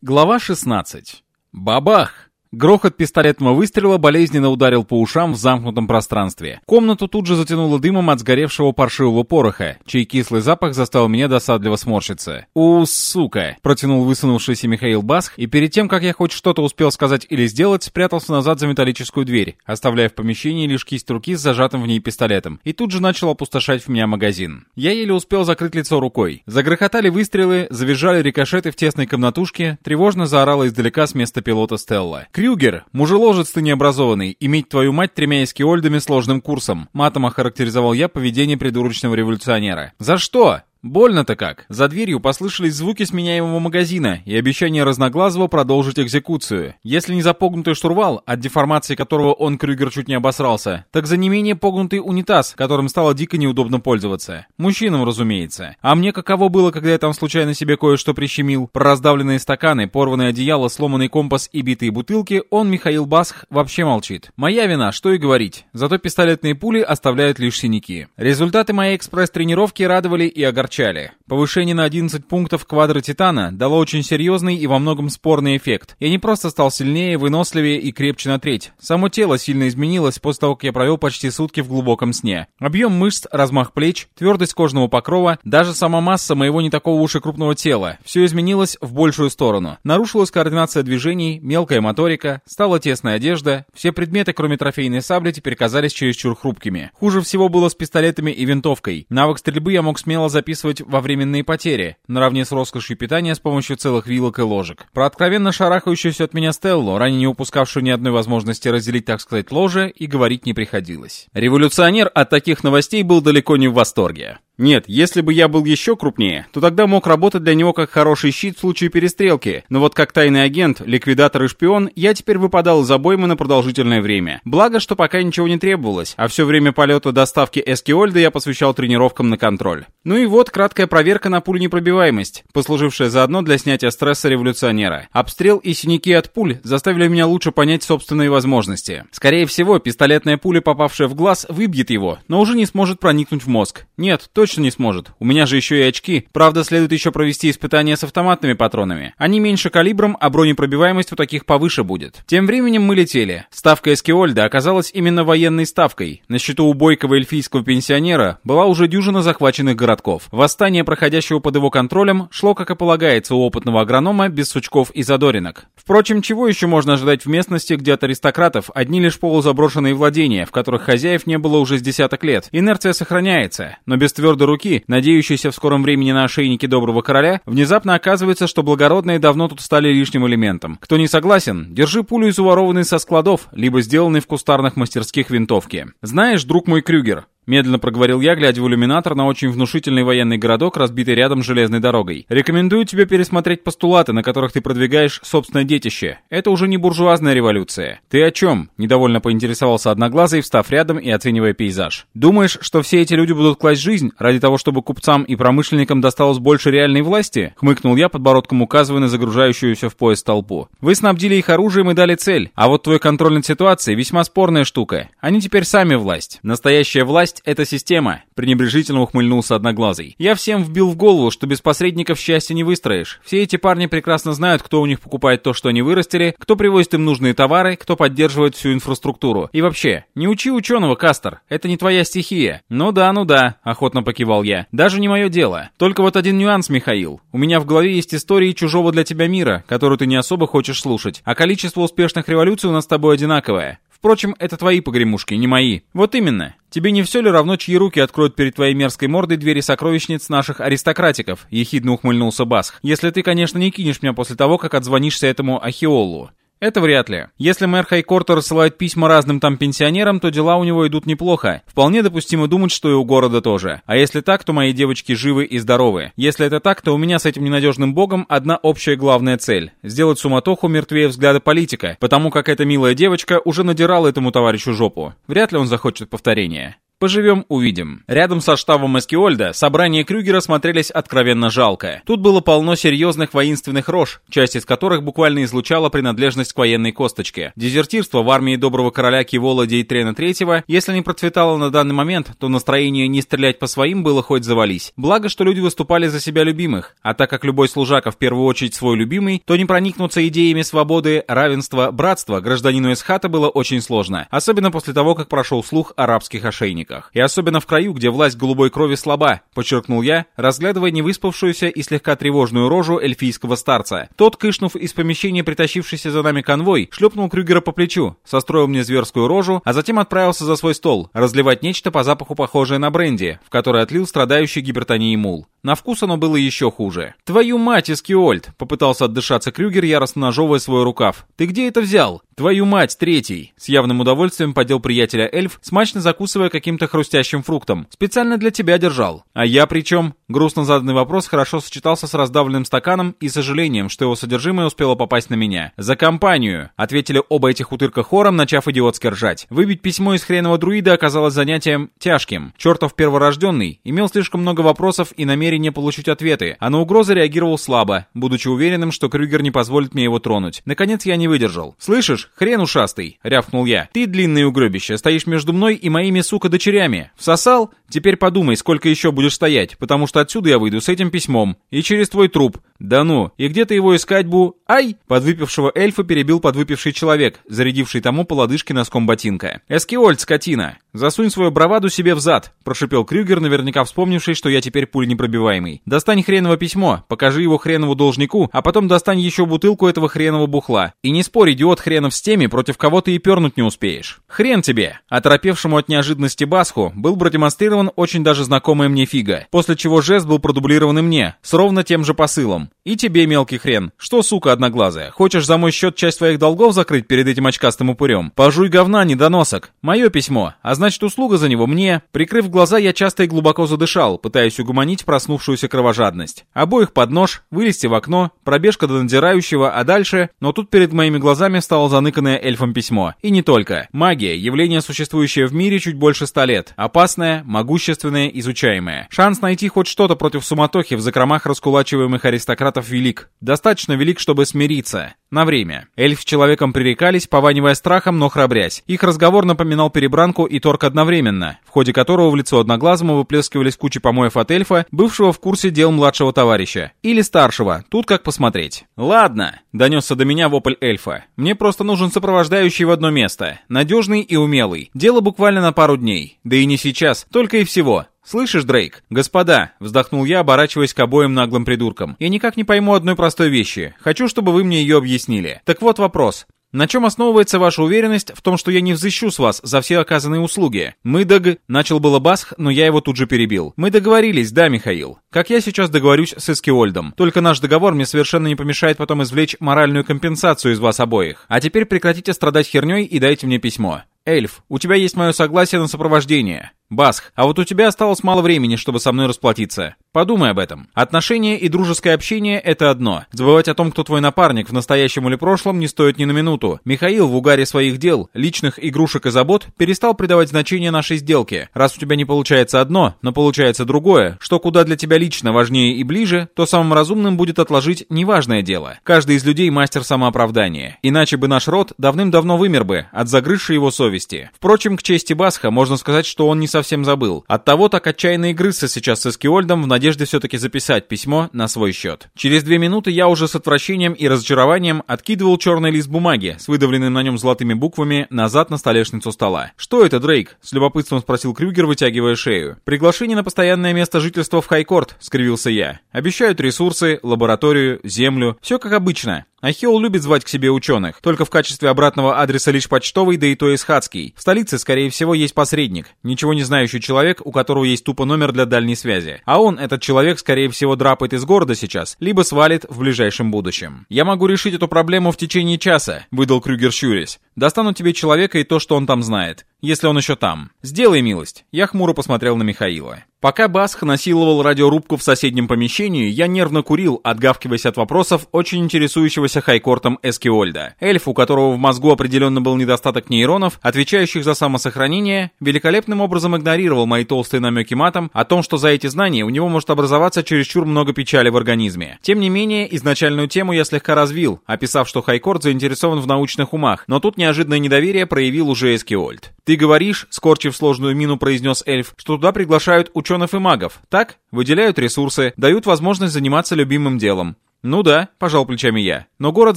Глава 16. Бабах! Грохот пистолетного выстрела болезненно ударил по ушам в замкнутом пространстве. Комнату тут же затянуло дымом от сгоревшего паршивого пороха, чей кислый запах заставил меня досадливо сморщиться. «У, сука!» — протянул высунувшийся Михаил Басх, и перед тем, как я хоть что-то успел сказать или сделать, спрятался назад за металлическую дверь, оставляя в помещении лишь кисть руки с зажатым в ней пистолетом, и тут же начал опустошать в меня магазин. Я еле успел закрыть лицо рукой. Загрохотали выстрелы, завизжали рикошеты в тесной комнатушке, тревожно заорала издалека с места пилота Стелла. «Крюгер, мужеложец ты необразованный, иметь твою мать тремя эскиольдами сложным курсом», матом охарактеризовал я поведение придурочного революционера. «За что?» Больно-то как. За дверью послышались звуки сменяемого магазина и обещание Разноглазого продолжить экзекуцию. Если не запогнутый штурвал, от деформации которого он, Крюгер, чуть не обосрался, так за не менее погнутый унитаз, которым стало дико неудобно пользоваться. Мужчинам, разумеется. А мне каково было, когда я там случайно себе кое-что прищемил? Про раздавленные стаканы, порванное одеяло, сломанный компас и битые бутылки он, Михаил Басх, вообще молчит. Моя вина, что и говорить. Зато пистолетные пули оставляют лишь синяки. Результаты моей экспресс-тренировки радовали и огорчали огорчали. Повышение на 11 пунктов квадра Титана дало очень серьезный и во многом спорный эффект. Я не просто стал сильнее, выносливее и крепче на треть. Само тело сильно изменилось после того, как я провел почти сутки в глубоком сне. Объем мышц, размах плеч, твердость кожного покрова, даже сама масса моего не такого уж и крупного тела. Все изменилось в большую сторону. Нарушилась координация движений, мелкая моторика, стала тесная одежда. Все предметы, кроме трофейной сабли, теперь казались чересчур хрупкими. Хуже всего было с пистолетами и винтовкой. Навык стрельбы я мог смело записывать во временные потери, наравне с роскошью питания с помощью целых вилок и ложек. Про откровенно шарахающуюся от меня Стеллу, ранее не упускавшую ни одной возможности разделить, так сказать, ложе, и говорить не приходилось. Революционер от таких новостей был далеко не в восторге. Нет, если бы я был еще крупнее, то тогда мог работать для него как хороший щит в случае перестрелки, но вот как тайный агент, ликвидатор и шпион, я теперь выпадал из обоймы на продолжительное время. Благо, что пока ничего не требовалось, а все время полета доставки Эскиольда я посвящал тренировкам на контроль. Ну и вот краткая проверка на пуленепробиваемость, послужившая заодно для снятия стресса революционера. Обстрел и синяки от пуль заставили меня лучше понять собственные возможности. Скорее всего, пистолетная пуля, попавшая в глаз, выбьет его, но уже не сможет проникнуть в мозг. Нет, точно точно не сможет. У меня же еще и очки. Правда, следует еще провести испытания с автоматными патронами. Они меньше калибром, а бронепробиваемость у таких повыше будет. Тем временем мы летели. Ставка Эскиольда оказалась именно военной ставкой. На счету у бойкого эльфийского пенсионера была уже дюжина захваченных городков. Восстание, проходящего под его контролем, шло, как и полагается у опытного агронома, без сучков и задоринок. Впрочем, чего еще можно ожидать в местности, где от аристократов одни лишь полузаброшенные владения, в которых хозяев не было уже с десяток лет? Инерция сохраняется, но без твердой твердой руки, надеющейся в скором времени на ошейнике доброго короля, внезапно оказывается, что благородные давно тут стали лишним элементом. Кто не согласен, держи пулю из уворованной со складов, либо сделанной в кустарных мастерских винтовки. Знаешь, друг мой Крюгер, Медленно проговорил я, глядя в иллюминатор на очень внушительный военный городок, разбитый рядом с железной дорогой. Рекомендую тебе пересмотреть постулаты, на которых ты продвигаешь собственное детище. Это уже не буржуазная революция. Ты о чем? Недовольно поинтересовался Одноглазый, встав рядом и оценивая пейзаж. Думаешь, что все эти люди будут класть жизнь ради того, чтобы купцам и промышленникам досталось больше реальной власти? Хмыкнул я, подбородком указывая на загружающуюся в поезд толпу. Вы снабдили их оружием и дали цель, а вот твой контроль над ситуацией весьма спорная штука. Они теперь сами власть. Настоящая власть Власть — это система», — пренебрежительно ухмыльнулся Одноглазый. «Я всем вбил в голову, что без посредников счастья не выстроишь. Все эти парни прекрасно знают, кто у них покупает то, что они вырастили, кто привозит им нужные товары, кто поддерживает всю инфраструктуру. И вообще, не учи ученого, Кастер, это не твоя стихия». «Ну да, ну да», — охотно покивал я. «Даже не мое дело. Только вот один нюанс, Михаил. У меня в голове есть истории чужого для тебя мира, которую ты не особо хочешь слушать, а количество успешных революций у нас с тобой одинаковое. Впрочем, это твои погремушки, не мои. Вот именно. Тебе не все ли равно, чьи руки откроют перед твоей мерзкой мордой двери сокровищниц наших аристократиков?» — ехидно ухмыльнулся Басх. «Если ты, конечно, не кинешь меня после того, как отзвонишься этому Ахиолу. Это вряд ли. Если мэр Хайкорта рассылает письма разным там пенсионерам, то дела у него идут неплохо. Вполне допустимо думать, что и у города тоже. А если так, то мои девочки живы и здоровы. Если это так, то у меня с этим ненадежным богом одна общая главная цель. Сделать суматоху мертвее взгляда политика, потому как эта милая девочка уже надирала этому товарищу жопу. Вряд ли он захочет повторения. Поживем, увидим. Рядом со штабом Эскиольда собрания Крюгера смотрелись откровенно жалко. Тут было полно серьезных воинственных рож, часть из которых буквально излучала принадлежность к военной косточке. Дезертирство в армии доброго короля Кивола Дейтрена III, если не процветало на данный момент, то настроение не стрелять по своим было хоть завались. Благо, что люди выступали за себя любимых, а так как любой служака в первую очередь свой любимый, то не проникнуться идеями свободы, равенства, братства гражданину из хата было очень сложно, особенно после того, как прошел слух арабских ошейников союзниках. И особенно в краю, где власть голубой крови слаба, подчеркнул я, разглядывая невыспавшуюся и слегка тревожную рожу эльфийского старца. Тот, кышнув из помещения притащившийся за нами конвой, шлепнул Крюгера по плечу, состроил мне зверскую рожу, а затем отправился за свой стол, разливать нечто по запаху похожее на бренди, в который отлил страдающий гипертонией мул. На вкус оно было еще хуже. «Твою мать, Эскиольд!» — попытался отдышаться Крюгер, яростно нажевывая свой рукав. «Ты где это взял?» «Твою мать, третий!» С явным удовольствием подел приятеля эльф, смачно закусывая каким-то хрустящим фруктом. «Специально для тебя держал». «А я при чем?» Грустно заданный вопрос хорошо сочетался с раздавленным стаканом и сожалением, что его содержимое успело попасть на меня. «За компанию!» — ответили оба этих утырка хором, начав идиотски ржать. Выбить письмо из хренового друида оказалось занятием тяжким. Чертов перворожденный имел слишком много вопросов и намерение получить ответы, а на угрозы реагировал слабо, будучи уверенным, что Крюгер не позволит мне его тронуть. Наконец я не выдержал. «Слышишь? Хрен ушастый!» — рявкнул я. «Ты, длинное угробище, стоишь между мной и моими, сука, дочерями. Всосал? Теперь подумай, сколько еще будешь стоять, потому что отсюда я выйду с этим письмом. И через твой труп. Да ну, и где ты его искать бу... Ай!» Подвыпившего эльфа перебил подвыпивший человек, зарядивший тому по лодыжке носком ботинка. «Эскиольд, скотина! Засунь свою браваду себе в зад!» — прошипел Крюгер, наверняка вспомнивший, что я теперь пуль непробиваемый. «Достань хреново письмо, покажи его хренову должнику, а потом достань еще бутылку этого хренового бухла. И не спорь, идиот хренов с теми, против кого ты и пернуть не успеешь. Хрен тебе!» Оторопевшему от неожиданности Басху был продемонстрирован очень даже знакомая мне фига, после чего жест был продублирован и мне, с ровно тем же посылом. «И тебе, мелкий хрен, что, сука одноглазая, хочешь за мой счет часть твоих долгов закрыть перед этим очкастым упырем? Пожуй говна, недоносок. Мое письмо, а значит услуга за него мне». Прикрыв глаза, я часто и глубоко задышал, пытаясь угомонить проснувшуюся кровожадность. Обоих под нож, вылезти в окно, пробежка до надзирающего, а дальше... Но тут перед моими глазами стало заныканное эльфом письмо. И не только. Магия, явление, существующее в мире чуть больше ста лет. Опасное, могущественное, изучаемое. Шанс найти хоть что-то против суматохи в закромах раскулачиваемых аристократов велик. Достаточно велик, чтобы смириться. На время. Эльф с человеком пререкались, пованивая страхом, но храбрясь. Их разговор напоминал перебранку и торг одновременно, в ходе которого в лицо одноглазому выплескивались кучи помоев от эльфа, бывшего в курсе дел младшего товарища. Или старшего, тут как посмотреть. «Ладно», — донесся до меня вопль эльфа. «Мне просто нужен сопровождающий в одно место. Надежный и умелый. Дело буквально на пару дней. Да и не сейчас, только и всего. «Слышишь, Дрейк? Господа!» — вздохнул я, оборачиваясь к обоим наглым придуркам. «Я никак не пойму одной простой вещи. Хочу, чтобы вы мне ее объяснили. Так вот вопрос. На чем основывается ваша уверенность в том, что я не взыщу с вас за все оказанные услуги? Мы дог... Начал было Басх, но я его тут же перебил. Мы договорились, да, Михаил? Как я сейчас договорюсь с Эскиольдом. Только наш договор мне совершенно не помешает потом извлечь моральную компенсацию из вас обоих. А теперь прекратите страдать херней и дайте мне письмо. Эльф, у тебя есть мое согласие на сопровождение. Басх, а вот у тебя осталось мало времени, чтобы со мной расплатиться. Подумай об этом. Отношения и дружеское общение — это одно. Забывать о том, кто твой напарник в настоящем или прошлом, не стоит ни на минуту. Михаил в угаре своих дел, личных игрушек и забот перестал придавать значение нашей сделке. Раз у тебя не получается одно, но получается другое, что куда для тебя лично важнее и ближе, то самым разумным будет отложить неважное дело. Каждый из людей мастер самооправдания. Иначе бы наш род давным-давно вымер бы от загрызшей его совести. Впрочем, к чести Басха можно сказать, что он не совсем забыл. Оттого так отчаянно и грызся сейчас с Эскиольдом в надежде все-таки записать письмо на свой счет. Через две минуты я уже с отвращением и разочарованием откидывал черный лист бумаги с выдавленными на нем золотыми буквами назад на столешницу стола. «Что это, Дрейк?» — с любопытством спросил Крюгер, вытягивая шею. «Приглашение на постоянное место жительства в Хайкорт», — скривился я. «Обещают ресурсы, лабораторию, землю. Все как обычно. Ахилл любит звать к себе ученых, только в качестве обратного адреса лишь почтовый, да и то исхадский. В столице, скорее всего, есть посредник, ничего не знающий человек, у которого есть тупо номер для дальней связи. А он, этот человек, скорее всего, драпает из города сейчас, либо свалит в ближайшем будущем. «Я могу решить эту проблему в течение часа», — выдал Крюгер щурясь. Достану тебе человека и то, что он там знает если он еще там. Сделай милость. Я хмуро посмотрел на Михаила. Пока Басх насиловал радиорубку в соседнем помещении, я нервно курил, отгавкиваясь от вопросов очень интересующегося хайкортом Эскиольда. Эльф, у которого в мозгу определенно был недостаток нейронов, отвечающих за самосохранение, великолепным образом игнорировал мои толстые намеки матом о том, что за эти знания у него может образоваться чересчур много печали в организме. Тем не менее, изначальную тему я слегка развил, описав, что хайкорт заинтересован в научных умах, но тут неожиданное недоверие проявил уже Эскиольд. «Ты говоришь, — скорчив сложную мину, произнес эльф, — что туда приглашают ученых и магов, так? Выделяют ресурсы, дают возможность заниматься любимым делом. «Ну да», — пожал плечами я. «Но город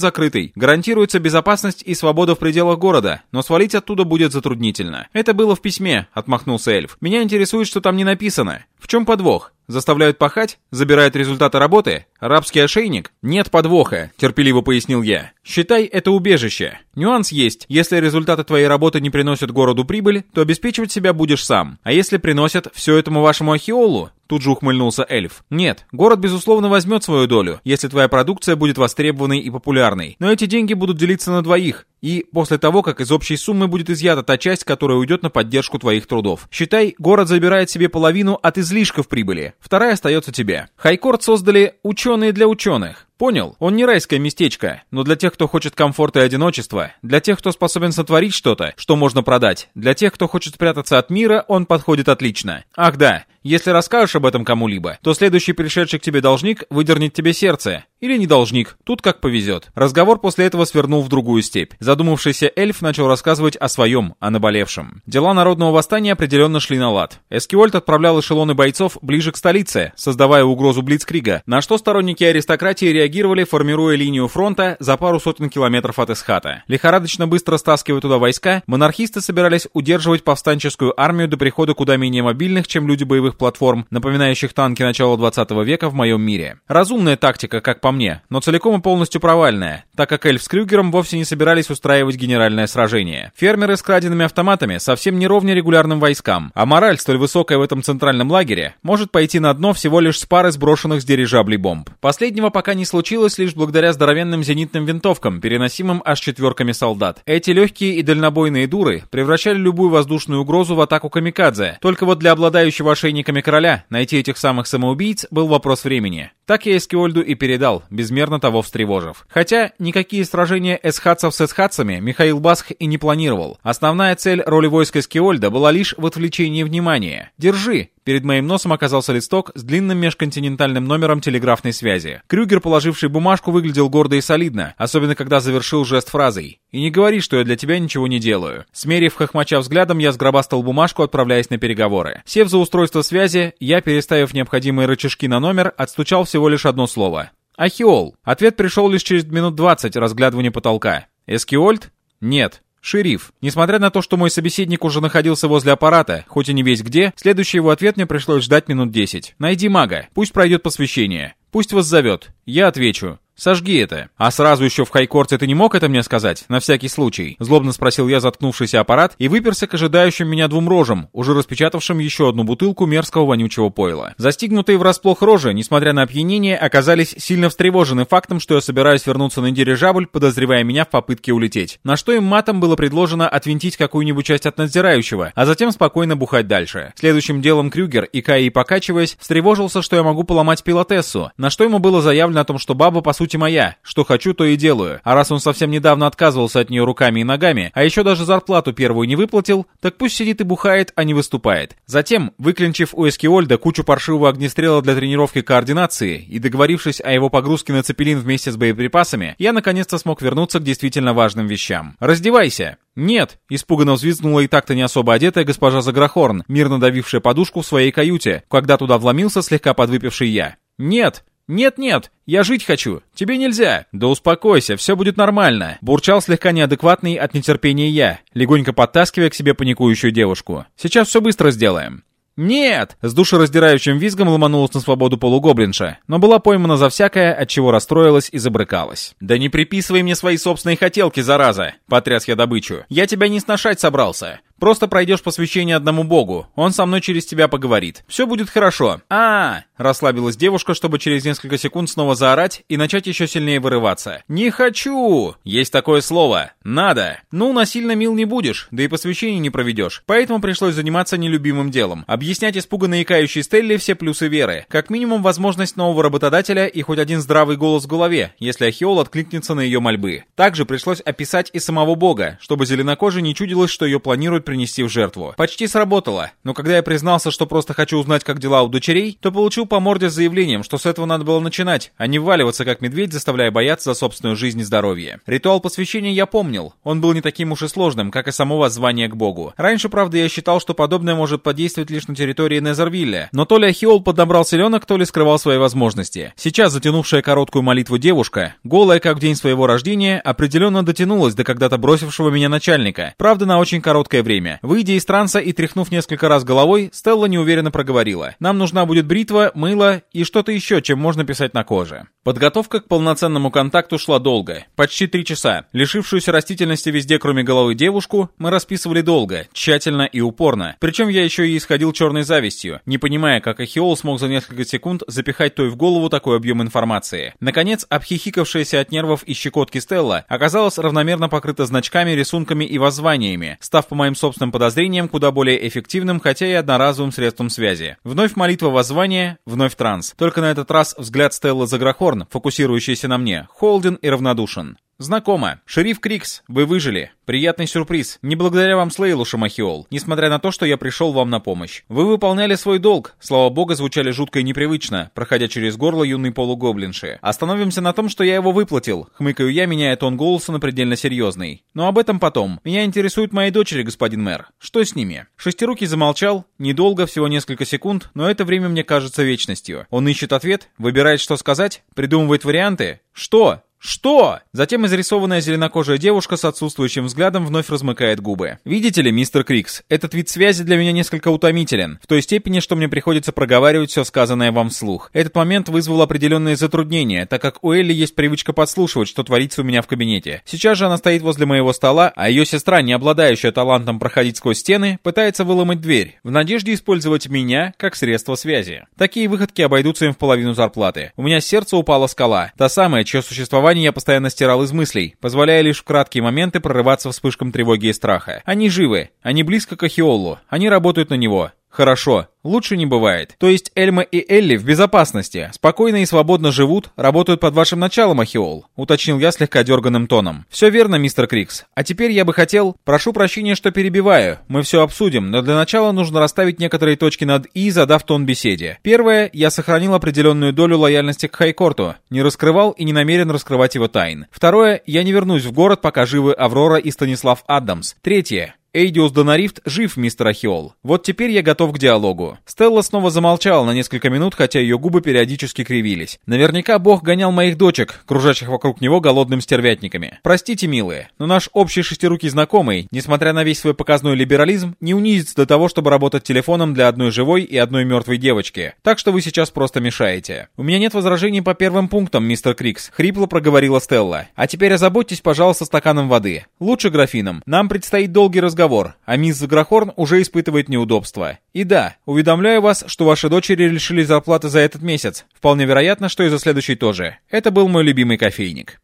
закрытый. Гарантируется безопасность и свобода в пределах города, но свалить оттуда будет затруднительно». «Это было в письме», — отмахнулся эльф. «Меня интересует, что там не написано. В чем подвох? Заставляют пахать? Забирают результаты работы? Рабский ошейник? Нет подвоха, терпеливо пояснил я. Считай это убежище. Нюанс есть. Если результаты твоей работы не приносят городу прибыль, то обеспечивать себя будешь сам. А если приносят все этому вашему ахиолу, Тут же ухмыльнулся эльф. Нет, город безусловно возьмет свою долю, если твоя продукция будет востребованной и популярной. Но эти деньги будут делиться на двоих, и после того, как из общей суммы будет изъята та часть, которая уйдет на поддержку твоих трудов. Считай, город забирает себе половину от излишков прибыли, вторая остается тебе. Хайкорд создали ученые для ученых. Понял, он не райское местечко, но для тех, кто хочет комфорта и одиночества, для тех, кто способен сотворить что-то, что можно продать, для тех, кто хочет спрятаться от мира, он подходит отлично. Ах да, если расскажешь об этом кому-либо, то следующий пришедший к тебе должник выдернет тебе сердце. Или не должник, тут как повезет. Разговор после этого свернул в другую степь. Задумавшийся эльф начал рассказывать о своем, о наболевшем. Дела народного восстания определенно шли на лад. Эскивольд отправлял эшелоны бойцов ближе к столице, создавая угрозу Блицкрига, на что сторонники аристократии реагировали, формируя линию фронта за пару сотен километров от Эсхата. Лихорадочно быстро стаскивая туда войска, монархисты собирались удерживать повстанческую армию до прихода куда менее мобильных, чем люди боевых платформ, напоминающих танки начала 20 века в моем мире. Разумная тактика, как по мне, но целиком и полностью провальная, так как Эльф с Крюгером вовсе не собирались устраивать генеральное сражение. Фермеры с краденными автоматами совсем не ровня регулярным войскам, а мораль, столь высокая в этом центральном лагере, может пойти на дно всего лишь с пары сброшенных с дирижаблей бомб. Последнего пока не случилось лишь благодаря здоровенным зенитным винтовкам, переносимым аж четверками солдат. Эти легкие и дальнобойные дуры превращали любую воздушную угрозу в атаку камикадзе, только вот для обладающего ошейниками короля найти этих самых самоубийц был вопрос времени. Так я Эскиольду и передал, безмерно того встревожив. Хотя никакие сражения эсхатцев с эсхатцами Михаил Басх и не планировал. Основная цель роли войска Эскиольда была лишь в отвлечении внимания. «Держи!» Перед моим носом оказался листок с длинным межконтинентальным номером телеграфной связи. Крюгер, положивший бумажку, выглядел гордо и солидно, особенно когда завершил жест фразой. «И не говори, что я для тебя ничего не делаю». Смерив хохмача взглядом, я сгробастал бумажку, отправляясь на переговоры. Сев за устройство связи, я, переставив необходимые рычажки на номер, отстучал всего лишь одно слово. «Ахиол». Ответ пришел лишь через минут 20 разглядывания потолка. «Эскиольд?» «Нет». «Шериф, несмотря на то, что мой собеседник уже находился возле аппарата, хоть и не весь где, следующий его ответ мне пришлось ждать минут 10. Найди мага, пусть пройдет посвящение. Пусть вас зовет. Я отвечу. Сожги это. А сразу еще в хайкорте ты не мог это мне сказать? На всякий случай. Злобно спросил я заткнувшийся аппарат и выперся к ожидающим меня двум рожам, уже распечатавшим еще одну бутылку мерзкого вонючего пойла. Застигнутые врасплох рожи, несмотря на опьянение, оказались сильно встревожены фактом, что я собираюсь вернуться на дирижабль, подозревая меня в попытке улететь. На что им матом было предложено отвинтить какую-нибудь часть от надзирающего, а затем спокойно бухать дальше. Следующим делом Крюгер, и Каи покачиваясь, встревожился, что я могу поломать пилотессу, на что ему было заявлено о том, что баба по сути моя, что хочу, то и делаю. А раз он совсем недавно отказывался от нее руками и ногами, а еще даже зарплату первую не выплатил, так пусть сидит и бухает, а не выступает. Затем, выклинчив у Эскиольда кучу паршивого огнестрела для тренировки координации и договорившись о его погрузке на цепелин вместе с боеприпасами, я наконец-то смог вернуться к действительно важным вещам. «Раздевайся!» «Нет!» — испуганно взвизгнула и так-то не особо одетая госпожа Заграхорн, мирно давившая подушку в своей каюте, когда туда вломился слегка подвыпивший я. «Нет!» «Нет-нет, я жить хочу, тебе нельзя». «Да успокойся, все будет нормально», — бурчал слегка неадекватный от нетерпения я, легонько подтаскивая к себе паникующую девушку. «Сейчас все быстро сделаем». «Нет!» — с душераздирающим визгом ломанулась на свободу полугоблинша, но была поймана за всякое, от чего расстроилась и забрыкалась. «Да не приписывай мне свои собственные хотелки, зараза!» — потряс я добычу. «Я тебя не сношать собрался. Просто пройдешь посвящение одному богу. Он со мной через тебя поговорит. Все будет хорошо. а, Расслабилась девушка, чтобы через несколько секунд снова заорать и начать еще сильнее вырываться. «Не хочу!» Есть такое слово. «Надо!» Ну, насильно мил не будешь, да и посвящение не проведешь. Поэтому пришлось заниматься нелюбимым делом. Объяснять испуганно икающей Стелле все плюсы веры. Как минимум возможность нового работодателя и хоть один здравый голос в голове, если Ахиол откликнется на ее мольбы. Также пришлось описать и самого бога, чтобы зеленокожий не чудилось, что ее планируют принести в жертву. Почти сработало, но когда я признался, что просто хочу узнать, как дела у дочерей, то получил по морде с заявлением, что с этого надо было начинать, а не валиваться как медведь, заставляя бояться за собственную жизнь и здоровье. Ритуал посвящения я помнил. Он был не таким уж и сложным, как и само воззвание к богу. Раньше, правда, я считал, что подобное может подействовать лишь на территории Незервилля, но то ли Ахиол подобрал селенок, то ли скрывал свои возможности. Сейчас затянувшая короткую молитву девушка, голая как в день своего рождения, определенно дотянулась до когда-то бросившего меня начальника. Правда, на очень короткое время. Выйдя из транса и тряхнув несколько раз головой, Стелла неуверенно проговорила. «Нам нужна будет бритва, мыло и что-то еще, чем можно писать на коже». Подготовка к полноценному контакту шла долго, почти три часа. Лишившуюся растительности везде, кроме головы девушку, мы расписывали долго, тщательно и упорно. Причем я еще и исходил черной завистью, не понимая, как Ахиол смог за несколько секунд запихать той в голову такой объем информации. Наконец, обхихикавшаяся от нервов и щекотки Стелла оказалась равномерно покрыта значками, рисунками и воззваниями, став по моим собственным подозрениям куда более эффективным, хотя и одноразовым средством связи. Вновь молитва воззвания, вновь транс. Только на этот раз взгляд Стеллы Заграхор Хорн, фокусирующийся на мне, холден и равнодушен. Знакомо. Шериф Крикс, вы выжили. Приятный сюрприз. Не благодаря вам Слейлу, Шамахиол, несмотря на то, что я пришел вам на помощь. Вы выполняли свой долг. Слава бога, звучали жутко и непривычно, проходя через горло юной полугоблинши. Остановимся на том, что я его выплатил. Хмыкаю я, меняя тон голоса на предельно серьезный. Но об этом потом. Меня интересуют мои дочери, господин мэр. Что с ними? Шестирукий замолчал. Недолго, всего несколько секунд, но это время мне кажется вечностью. Он ищет ответ, выбирает, что сказать, придумывает варианты. Что? «Что?» Затем изрисованная зеленокожая девушка с отсутствующим взглядом вновь размыкает губы. «Видите ли, мистер Крикс, этот вид связи для меня несколько утомителен, в той степени, что мне приходится проговаривать все сказанное вам вслух. Этот момент вызвал определенные затруднения, так как у Элли есть привычка подслушивать, что творится у меня в кабинете. Сейчас же она стоит возле моего стола, а ее сестра, не обладающая талантом проходить сквозь стены, пытается выломать дверь, в надежде использовать меня как средство связи. Такие выходки обойдутся им в половину зарплаты. У меня с сердца упала скала, та самая, чье существование существование я постоянно стирал из мыслей, позволяя лишь в краткие моменты прорываться вспышкам тревоги и страха. Они живы, они близко к Ахиолу, они работают на него. Хорошо, лучше не бывает. То есть Эльма и Элли в безопасности, спокойно и свободно живут, работают под вашим началом, Ахиол, уточнил я слегка дерганным тоном. Все верно, мистер Крикс. А теперь я бы хотел... Прошу прощения, что перебиваю. Мы все обсудим, но для начала нужно расставить некоторые точки над «и», задав тон беседе. Первое, я сохранил определенную долю лояльности к Хайкорту, не раскрывал и не намерен раскрывать его тайн. Второе, я не вернусь в город, пока живы Аврора и Станислав Адамс. Третье, Эйдиус Донарифт жив, мистер Ахиол. Вот теперь я готов к диалогу. Стелла снова замолчала на несколько минут, хотя ее губы периодически кривились. Наверняка бог гонял моих дочек, кружащих вокруг него голодным стервятниками. Простите, милые, но наш общий шестирукий знакомый, несмотря на весь свой показной либерализм, не унизится до того, чтобы работать телефоном для одной живой и одной мертвой девочки. Так что вы сейчас просто мешаете. У меня нет возражений по первым пунктам, мистер Крикс, хрипло проговорила Стелла. А теперь озаботьтесь, пожалуйста, стаканом воды. Лучше графином. Нам предстоит долгий разговор разговор, а мисс Загрохорн уже испытывает неудобства. И да, уведомляю вас, что ваши дочери лишились зарплаты за этот месяц. Вполне вероятно, что и за следующий тоже. Это был мой любимый кофейник.